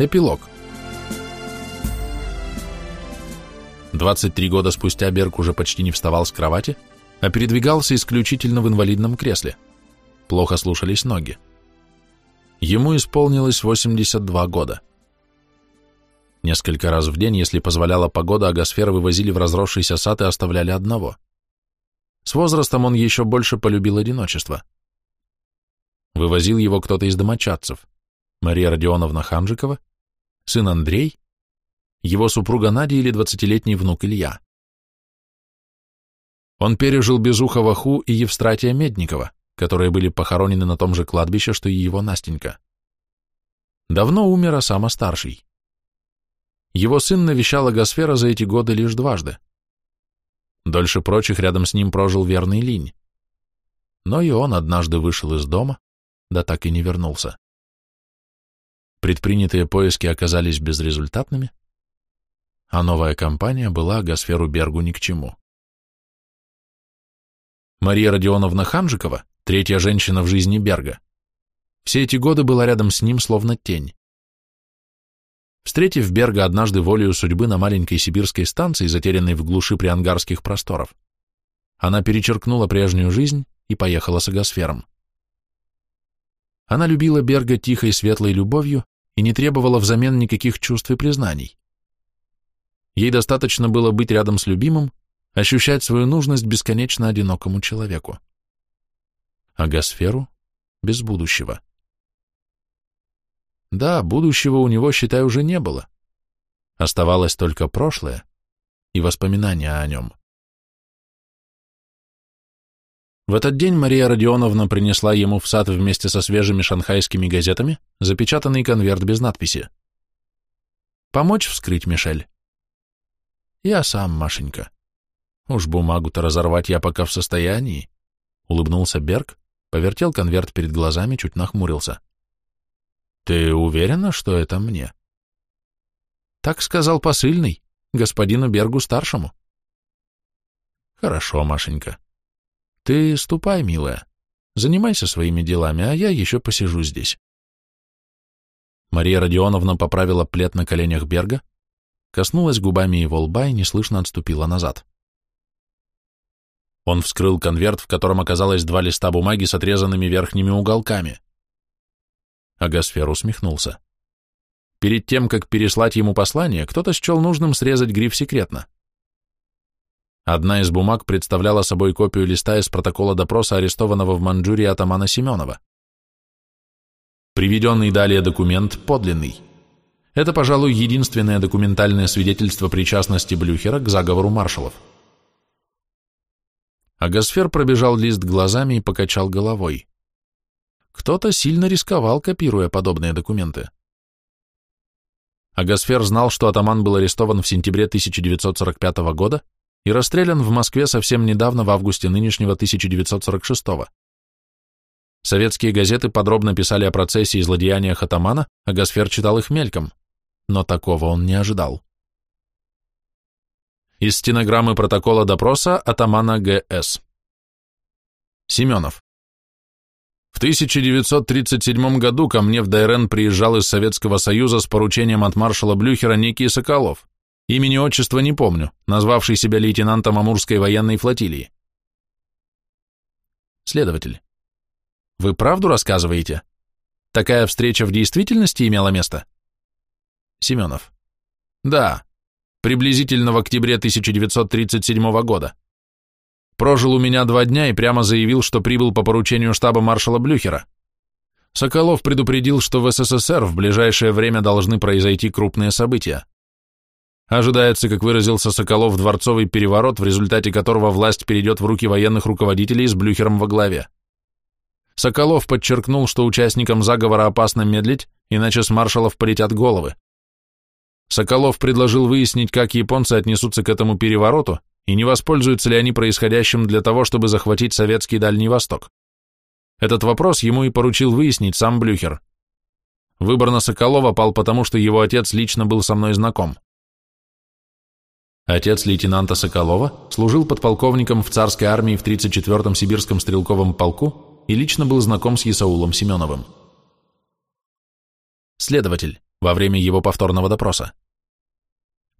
Эпилог. 23 года спустя Берг уже почти не вставал с кровати, а передвигался исключительно в инвалидном кресле. Плохо слушались ноги. Ему исполнилось 82 года. Несколько раз в день, если позволяла погода, агосферы вывозили в разросшийся сад и оставляли одного. С возрастом он еще больше полюбил одиночество. Вывозил его кто-то из домочадцев. Мария Родионовна Ханжикова, сын Андрей, его супруга Надя или двадцатилетний внук Илья. Он пережил Безухова Ху и Евстратия Медникова, которые были похоронены на том же кладбище, что и его Настенька. Давно умер Осама старший. Его сын навещал Агосфера за эти годы лишь дважды. Дольше прочих рядом с ним прожил верный Линь. Но и он однажды вышел из дома, да так и не вернулся. Предпринятые поиски оказались безрезультатными, а новая компания была Гасферу Бергу ни к чему. Мария Родионовна Ханжикова, третья женщина в жизни Берга, все эти годы была рядом с ним словно тень. Встретив Берга однажды волею судьбы на маленькой сибирской станции, затерянной в глуши приангарских просторов, она перечеркнула прежнюю жизнь и поехала с агосфером. Она любила Берга тихой светлой любовью и не требовала взамен никаких чувств и признаний. Ей достаточно было быть рядом с любимым, ощущать свою нужность бесконечно одинокому человеку. А Гасферу без будущего. Да, будущего у него, считай, уже не было. Оставалось только прошлое и воспоминания о нем. В этот день Мария Родионовна принесла ему в сад вместе со свежими шанхайскими газетами запечатанный конверт без надписи. «Помочь вскрыть, Мишель?» «Я сам, Машенька. Уж бумагу-то разорвать я пока в состоянии», — улыбнулся Берг, повертел конверт перед глазами, чуть нахмурился. Ты уверена, что это мне? Так сказал посыльный, господину Бергу-старшему. Хорошо, Машенька. Ты ступай, милая. Занимайся своими делами, а я еще посижу здесь. Мария Родионовна поправила плед на коленях Берга, коснулась губами его лба и неслышно отступила назад. Он вскрыл конверт, в котором оказалось два листа бумаги с отрезанными верхними уголками. Агасфер усмехнулся. Перед тем, как переслать ему послание, кто-то счел нужным срезать гриф секретно. Одна из бумаг представляла собой копию листа из протокола допроса арестованного в Манчжурии атамана Семенова. Приведенный далее документ подлинный. Это, пожалуй, единственное документальное свидетельство причастности Блюхера к заговору маршалов. Агасфер пробежал лист глазами и покачал головой. Кто-то сильно рисковал, копируя подобные документы. Агасфер знал, что атаман был арестован в сентябре 1945 года и расстрелян в Москве совсем недавно, в августе нынешнего 1946 -го. Советские газеты подробно писали о процессе и злодеяниях атамана, а Гасфер читал их мельком, но такого он не ожидал. Из стенограммы протокола допроса атамана Г.С. Семенов. В 1937 году ко мне в Дайрен приезжал из Советского Союза с поручением от маршала Блюхера некий Соколов. Имени отчества не помню, назвавший себя лейтенантом Амурской военной флотилии. Следователь. Вы правду рассказываете? Такая встреча в действительности имела место? Семенов. Да, приблизительно в октябре 1937 года. Прожил у меня два дня и прямо заявил, что прибыл по поручению штаба маршала Блюхера. Соколов предупредил, что в СССР в ближайшее время должны произойти крупные события. Ожидается, как выразился Соколов, дворцовый переворот, в результате которого власть перейдет в руки военных руководителей с Блюхером во главе. Соколов подчеркнул, что участникам заговора опасно медлить, иначе с маршалов полетят головы. Соколов предложил выяснить, как японцы отнесутся к этому перевороту и не воспользуются ли они происходящим для того, чтобы захватить советский Дальний Восток. Этот вопрос ему и поручил выяснить сам Блюхер. Выбор на Соколова пал потому, что его отец лично был со мной знаком. Отец лейтенанта Соколова служил подполковником в царской армии в 34-м сибирском стрелковом полку и лично был знаком с Исаулом Семеновым. Следователь, во время его повторного допроса.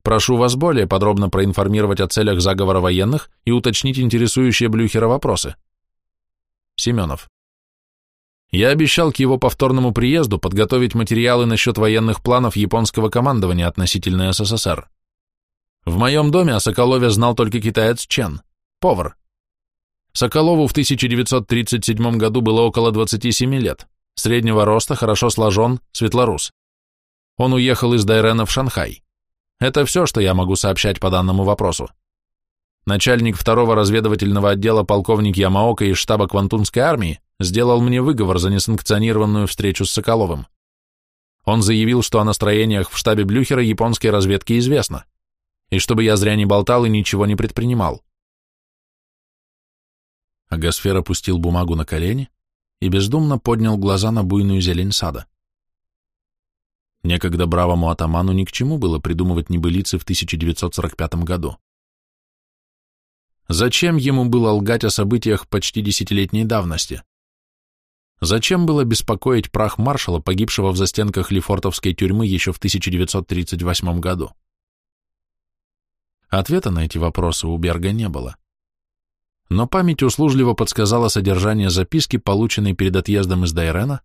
Прошу вас более подробно проинформировать о целях заговора военных и уточнить интересующие Блюхера вопросы. Семенов. Я обещал к его повторному приезду подготовить материалы насчет военных планов японского командования относительно СССР. В моем доме о Соколове знал только китаец Чен, повар. Соколову в 1937 году было около 27 лет, среднего роста, хорошо сложен, светлорус. Он уехал из Дайрена в Шанхай. Это все, что я могу сообщать по данному вопросу. Начальник второго разведывательного отдела полковник Ямаока из штаба Квантунской армии сделал мне выговор за несанкционированную встречу с Соколовым. Он заявил, что о настроениях в штабе Блюхера японской разведки известно, и чтобы я зря не болтал и ничего не предпринимал. Агасфер опустил бумагу на колени и бездумно поднял глаза на буйную зелень сада. Некогда бравому атаману ни к чему было придумывать небылицы в 1945 году. Зачем ему было лгать о событиях почти десятилетней давности? Зачем было беспокоить прах маршала, погибшего в застенках Лефортовской тюрьмы еще в 1938 году? Ответа на эти вопросы у Берга не было но память услужливо подсказала содержание записки, полученной перед отъездом из Дайрена.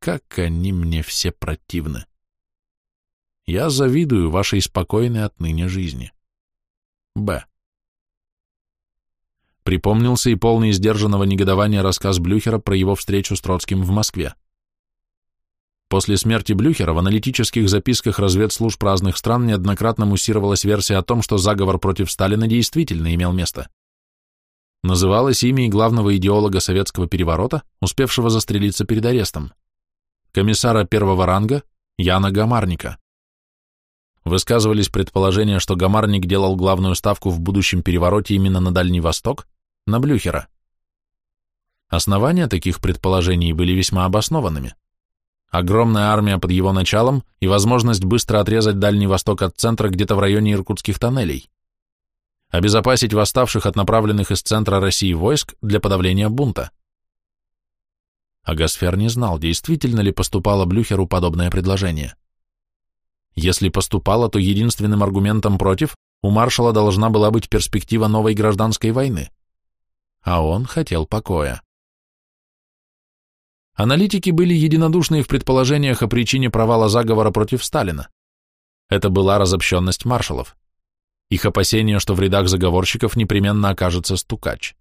Как они мне все противны. Я завидую вашей спокойной отныне жизни. Б. Припомнился и полный сдержанного негодования рассказ Блюхера про его встречу с Троцким в Москве. После смерти Блюхера в аналитических записках разведслужб разных стран неоднократно муссировалась версия о том, что заговор против Сталина действительно имел место называлось имя и главного идеолога советского переворота, успевшего застрелиться перед арестом, комиссара первого ранга Яна Гамарника. Высказывались предположения, что Гамарник делал главную ставку в будущем перевороте именно на Дальний Восток, на Блюхера. Основания таких предположений были весьма обоснованными. Огромная армия под его началом и возможность быстро отрезать Дальний Восток от центра где-то в районе иркутских тоннелей обезопасить восставших от направленных из центра России войск для подавления бунта. А Гасфер не знал, действительно ли поступало Блюхеру подобное предложение. Если поступало, то единственным аргументом против у маршала должна была быть перспектива новой гражданской войны. А он хотел покоя. Аналитики были единодушны в предположениях о причине провала заговора против Сталина. Это была разобщенность маршалов. Их опасение, что в рядах заговорщиков непременно окажется стукач.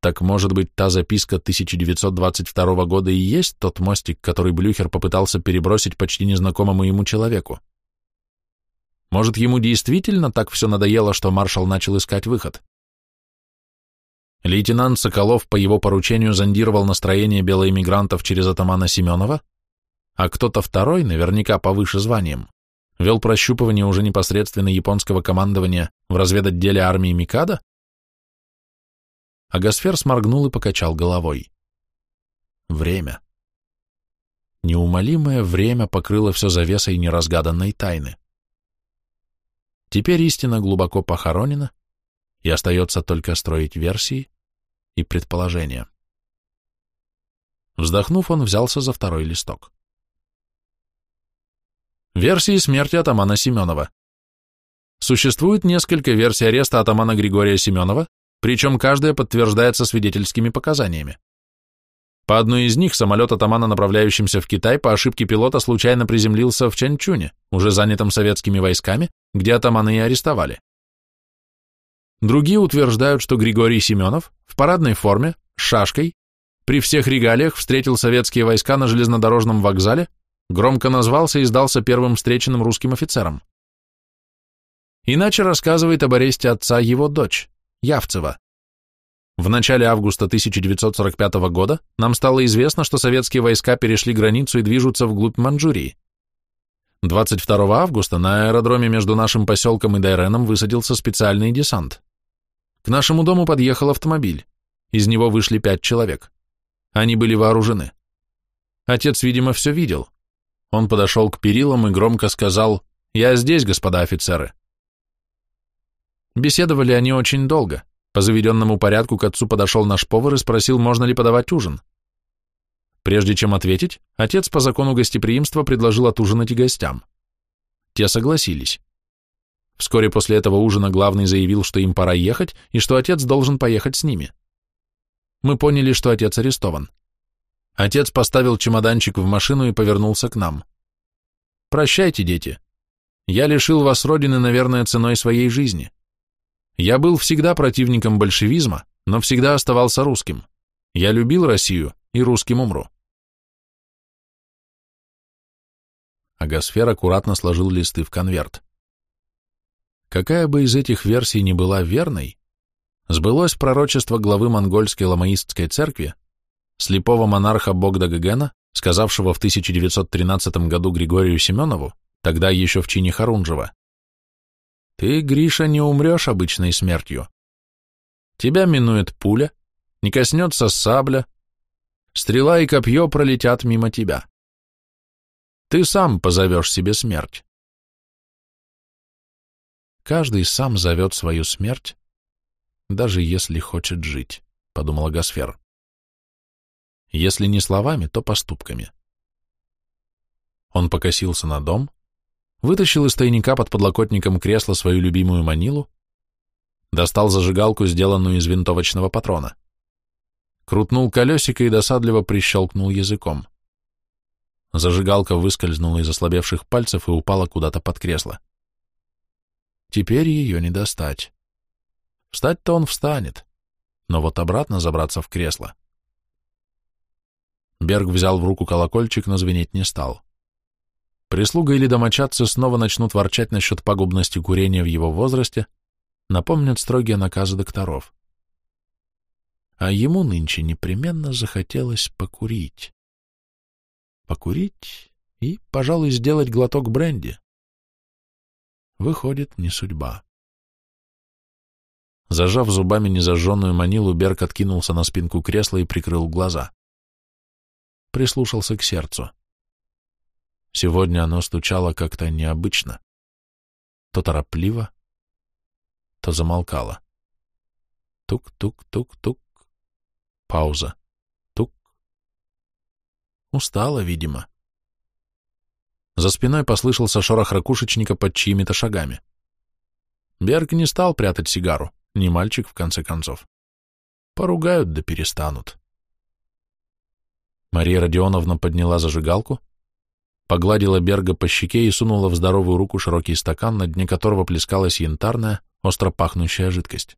Так может быть, та записка 1922 года и есть тот мостик, который Блюхер попытался перебросить почти незнакомому ему человеку? Может, ему действительно так все надоело, что маршал начал искать выход? Лейтенант Соколов по его поручению зондировал настроение белоэмигрантов через атамана Семенова, а кто-то второй, наверняка повыше званием, вел прощупывание уже непосредственно японского командования в разведотделе армии Микада? Агасфер сморгнул и покачал головой. Время. Неумолимое время покрыло все завесой неразгаданной тайны. Теперь истина глубоко похоронена, и остается только строить версии и предположения. Вздохнув, он взялся за второй листок. Версии смерти атамана Семенова. Существует несколько версий ареста атамана Григория Семенова, причем каждая подтверждается свидетельскими показаниями. По одной из них самолет атамана, направляющимся в Китай, по ошибке пилота случайно приземлился в Чанчуне, уже занятом советскими войсками, где атамана и арестовали. Другие утверждают, что Григорий Семенов в парадной форме, с шашкой, при всех регалиях встретил советские войска на железнодорожном вокзале Громко назвался и сдался первым встреченным русским офицером. Иначе рассказывает об аресте отца его дочь, Явцева. В начале августа 1945 года нам стало известно, что советские войска перешли границу и движутся вглубь Манчжурии. 22 августа на аэродроме между нашим поселком и Дайреном высадился специальный десант. К нашему дому подъехал автомобиль. Из него вышли пять человек. Они были вооружены. Отец, видимо, все видел. Он подошел к перилам и громко сказал «Я здесь, господа офицеры». Беседовали они очень долго. По заведенному порядку к отцу подошел наш повар и спросил, можно ли подавать ужин. Прежде чем ответить, отец по закону гостеприимства предложил отужинать и гостям. Те согласились. Вскоре после этого ужина главный заявил, что им пора ехать и что отец должен поехать с ними. Мы поняли, что отец арестован. Отец поставил чемоданчик в машину и повернулся к нам. «Прощайте, дети. Я лишил вас родины, наверное, ценой своей жизни. Я был всегда противником большевизма, но всегда оставался русским. Я любил Россию и русским умру». Агосфер аккуратно сложил листы в конверт. Какая бы из этих версий ни была верной, сбылось пророчество главы монгольской ламаистской церкви, слепого монарха Богда Гагена, сказавшего в 1913 году Григорию Семенову, тогда еще в чине Харунжева, «Ты, Гриша, не умрешь обычной смертью. Тебя минует пуля, не коснется сабля, стрела и копье пролетят мимо тебя. Ты сам позовешь себе смерть. Каждый сам зовет свою смерть, даже если хочет жить, — подумала Гасфер. Если не словами, то поступками. Он покосился на дом, вытащил из тайника под подлокотником кресла свою любимую манилу, достал зажигалку, сделанную из винтовочного патрона, крутнул колесико и досадливо прищелкнул языком. Зажигалка выскользнула из ослабевших пальцев и упала куда-то под кресло. Теперь ее не достать. Встать-то он встанет, но вот обратно забраться в кресло. Берг взял в руку колокольчик, но звенеть не стал. Прислуга или домочадцы снова начнут ворчать насчет пагубности курения в его возрасте, напомнят строгие наказы докторов. А ему нынче непременно захотелось покурить. Покурить и, пожалуй, сделать глоток бренди. Выходит, не судьба. Зажав зубами незажженную манилу, Берг откинулся на спинку кресла и прикрыл глаза. Прислушался к сердцу. Сегодня оно стучало как-то необычно. То торопливо, то замолкало. Тук-тук-тук-тук. Пауза. Тук. Устала, видимо. За спиной послышался шорох ракушечника под чьими-то шагами. Берг не стал прятать сигару, не мальчик, в конце концов. Поругают да перестанут. Мария Родионовна подняла зажигалку, погладила Берга по щеке и сунула в здоровую руку широкий стакан, на дне которого плескалась янтарная, остро пахнущая жидкость.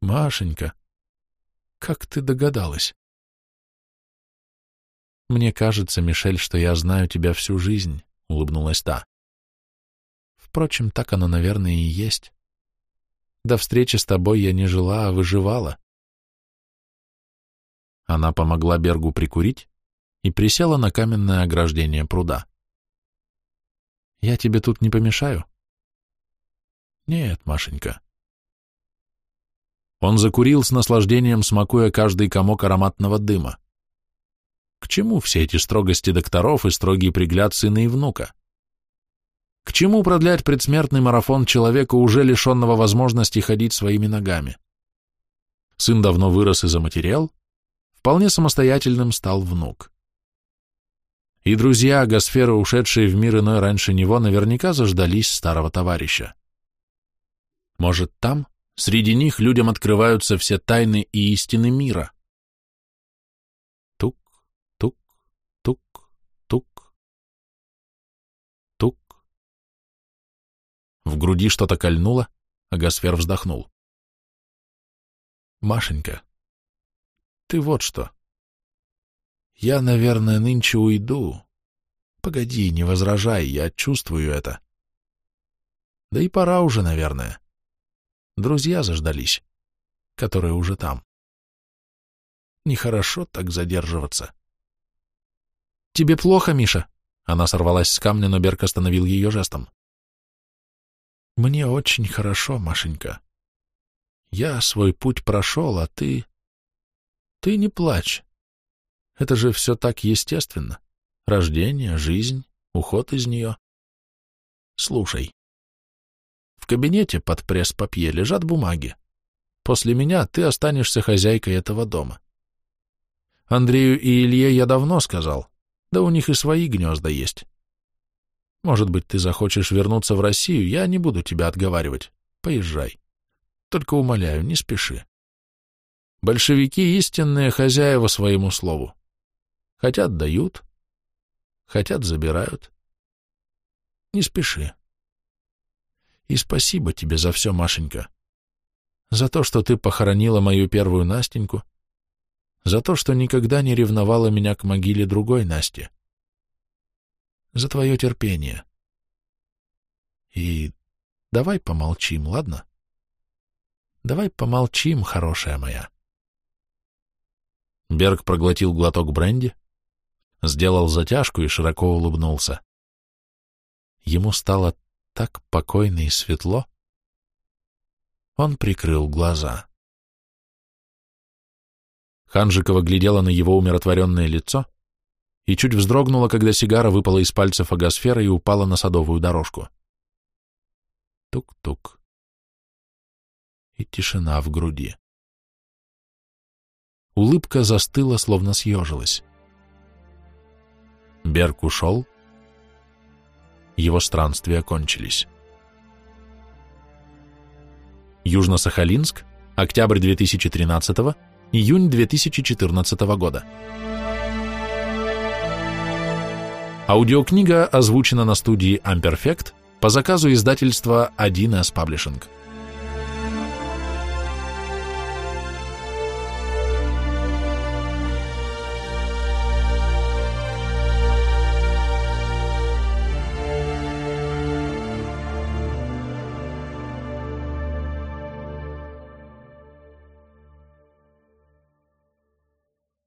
«Машенька, как ты догадалась?» «Мне кажется, Мишель, что я знаю тебя всю жизнь», — улыбнулась та. «Впрочем, так оно, наверное, и есть. До встречи с тобой я не жила, а выживала». Она помогла Бергу прикурить и присела на каменное ограждение пруда. «Я тебе тут не помешаю?» «Нет, Машенька». Он закурил с наслаждением, смакуя каждый комок ароматного дыма. К чему все эти строгости докторов и строгий пригляд сына и внука? К чему продлять предсмертный марафон человека, уже лишенного возможности ходить своими ногами? Сын давно вырос и заматерел, вполне самостоятельным стал внук. И друзья Агосферы, ушедшие в мир иной раньше него, наверняка заждались старого товарища. Может, там, среди них, людям открываются все тайны и истины мира. Тук. Тук. В груди что-то кольнуло, а Гасфер вздохнул. Машенька, ты вот что. Я, наверное, нынче уйду. Погоди, не возражай, я чувствую это. Да и пора уже, наверное. Друзья заждались, которые уже там. Нехорошо так задерживаться. «Тебе плохо, Миша?» Она сорвалась с камня, но Берг остановил ее жестом. «Мне очень хорошо, Машенька. Я свой путь прошел, а ты... Ты не плачь. Это же все так естественно. Рождение, жизнь, уход из нее. Слушай. В кабинете под пресс-папье лежат бумаги. После меня ты останешься хозяйкой этого дома. Андрею и Илье я давно сказал, да у них и свои гнезда есть. Может быть, ты захочешь вернуться в Россию, я не буду тебя отговаривать. Поезжай. Только умоляю, не спеши. Большевики — истинные хозяева своему слову. Хотят — дают, хотят — забирают. Не спеши. И спасибо тебе за все, Машенька. За то, что ты похоронила мою первую Настеньку, за то, что никогда не ревновала меня к могиле другой Насти, за твое терпение. И давай помолчим, ладно? Давай помолчим, хорошая моя. Берг проглотил глоток бренди, сделал затяжку и широко улыбнулся. Ему стало так покойно и светло. Он прикрыл глаза. Ханжикова глядела на его умиротворенное лицо и чуть вздрогнула, когда сигара выпала из пальцев агосфера и упала на садовую дорожку. Тук-тук. И тишина в груди. Улыбка застыла, словно съежилась. Берг ушел, его странствия кончились. Южно-Сахалинск, октябрь 2013 июнь 2014 года. Аудиокнига озвучена на студии Amperfect по заказу издательства 1С Publishing.